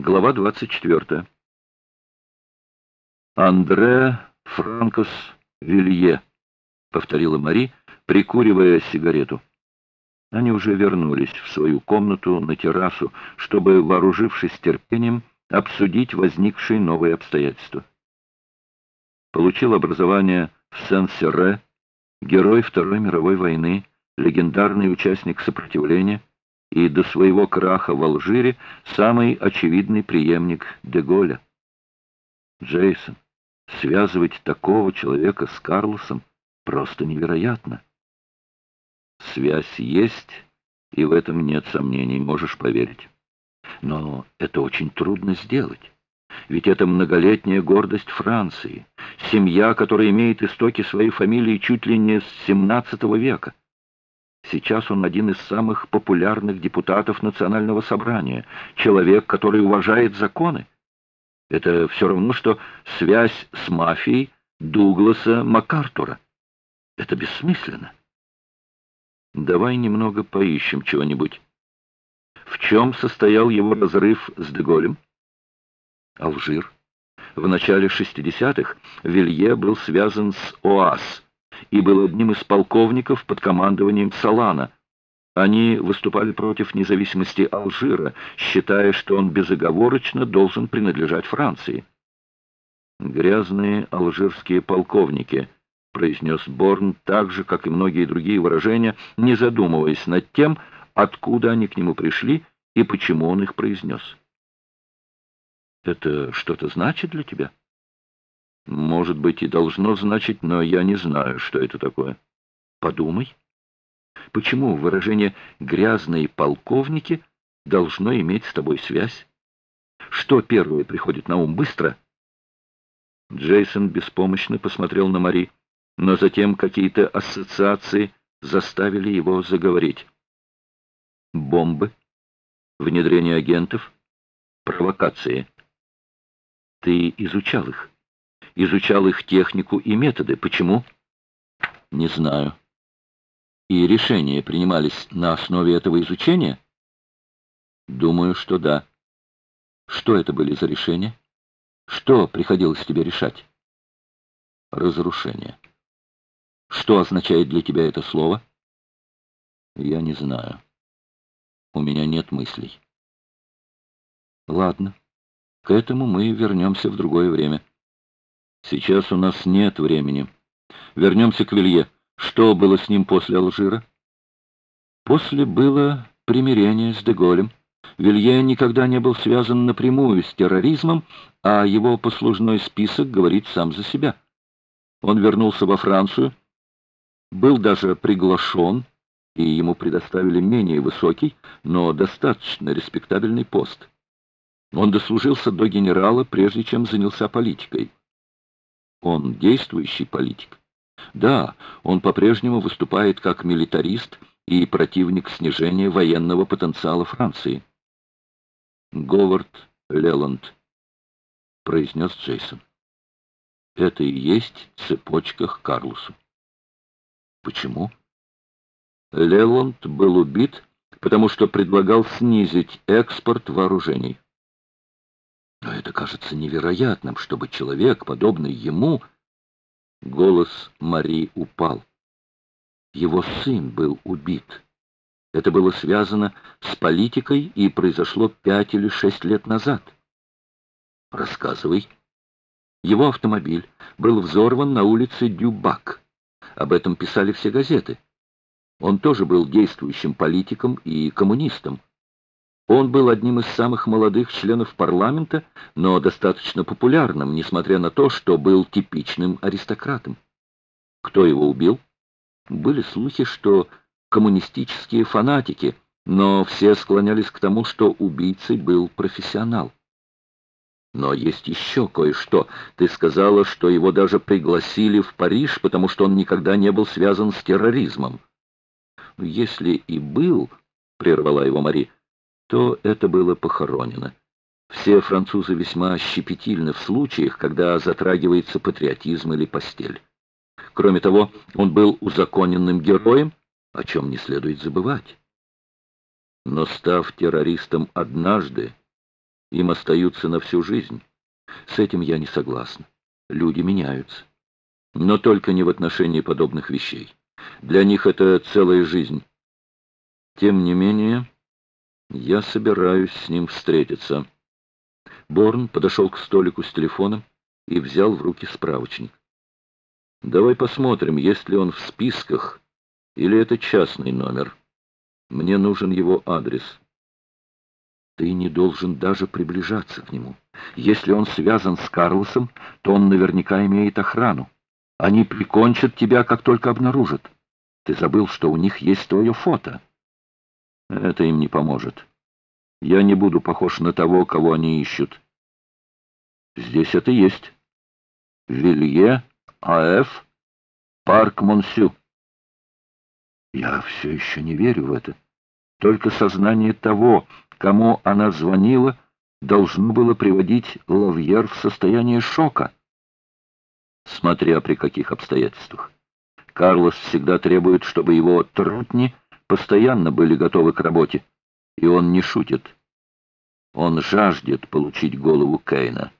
Глава 24. «Андре Франкос Вилье», — повторила Мари, прикуривая сигарету. Они уже вернулись в свою комнату на террасу, чтобы, вооружившись терпением, обсудить возникшие новые обстоятельства. Получил образование в Сен-Серре, герой Второй мировой войны, легендарный участник сопротивления, и до своего краха в Алжире самый очевидный преемник Деголя. Джейсон, связывать такого человека с Карлосом просто невероятно. Связь есть, и в этом нет сомнений, можешь поверить. Но это очень трудно сделать. Ведь это многолетняя гордость Франции, семья, которая имеет истоки своей фамилии чуть ли не с XVII века. Сейчас он один из самых популярных депутатов Национального собрания, человек, который уважает законы. Это все равно, что связь с мафией Дугласа МакАртура. Это бессмысленно. Давай немного поищем чего-нибудь. В чем состоял его разрыв с Деголем? Алжир. В начале 60-х Вилье был связан с ОАС и был одним из полковников под командованием Салана. Они выступали против независимости Алжира, считая, что он безоговорочно должен принадлежать Франции. «Грязные алжирские полковники», — произнес Борн так же, как и многие другие выражения, не задумываясь над тем, откуда они к нему пришли и почему он их произнес. «Это что-то значит для тебя?» Может быть, и должно значить, но я не знаю, что это такое. Подумай. Почему выражение «грязные полковники» должно иметь с тобой связь? Что первое приходит на ум быстро? Джейсон беспомощно посмотрел на Мари, но затем какие-то ассоциации заставили его заговорить. Бомбы, внедрение агентов, провокации. Ты изучал их? Изучал их технику и методы. Почему? Не знаю. И решения принимались на основе этого изучения? Думаю, что да. Что это были за решения? Что приходилось тебе решать? Разрушение. Что означает для тебя это слово? Я не знаю. У меня нет мыслей. Ладно. К этому мы вернемся в другое время. Сейчас у нас нет времени. Вернемся к Вилье. Что было с ним после Алжира? После было примирение с Деголем. Вилье никогда не был связан напрямую с терроризмом, а его послужной список говорит сам за себя. Он вернулся во Францию, был даже приглашен, и ему предоставили менее высокий, но достаточно респектабельный пост. Он дослужился до генерала, прежде чем занялся политикой. Он действующий политик. Да, он по-прежнему выступает как милитарист и противник снижения военного потенциала Франции. Говард Леланд, произнес Джейсон. Это и есть цепочка к Карлосу. Почему? Леланд был убит, потому что предлагал снизить экспорт вооружений. Но это кажется невероятным, чтобы человек, подобный ему... Голос Мари упал. Его сын был убит. Это было связано с политикой и произошло пять или шесть лет назад. Рассказывай. Его автомобиль был взорван на улице Дюбак. Об этом писали все газеты. Он тоже был действующим политиком и коммунистом. Он был одним из самых молодых членов парламента, но достаточно популярным, несмотря на то, что был типичным аристократом. Кто его убил? Были слухи, что коммунистические фанатики, но все склонялись к тому, что убийцей был профессионал. Но есть еще кое-что. Ты сказала, что его даже пригласили в Париж, потому что он никогда не был связан с терроризмом. Если и был, — прервала его Мари, — то это было похоронено. Все французы весьма щепетильны в случаях, когда затрагивается патриотизм или постель. Кроме того, он был узаконенным героем, о чем не следует забывать. Но став террористом однажды, им остаются на всю жизнь. С этим я не согласна. Люди меняются. Но только не в отношении подобных вещей. Для них это целая жизнь. Тем не менее, я собираюсь с ним встретиться. Борн подошел к столику с телефоном и взял в руки справочник. Давай посмотрим, есть ли он в списках, или это частный номер. Мне нужен его адрес. Ты не должен даже приближаться к нему. Если он связан с Карлосом, то он наверняка имеет охрану. Они прикончат тебя, как только обнаружат. Ты забыл, что у них есть твое фото. Это им не поможет. Я не буду похож на того, кого они ищут. Здесь это есть. Вилье, А.Ф., парк Монсю. Я все еще не верю в это. Только сознание того, кому она звонила, должно было приводить Лавьер в состояние шока. Смотря при каких обстоятельствах. Карлос всегда требует, чтобы его трутни постоянно были готовы к работе, и он не шутит. Он жаждет получить голову Кейна.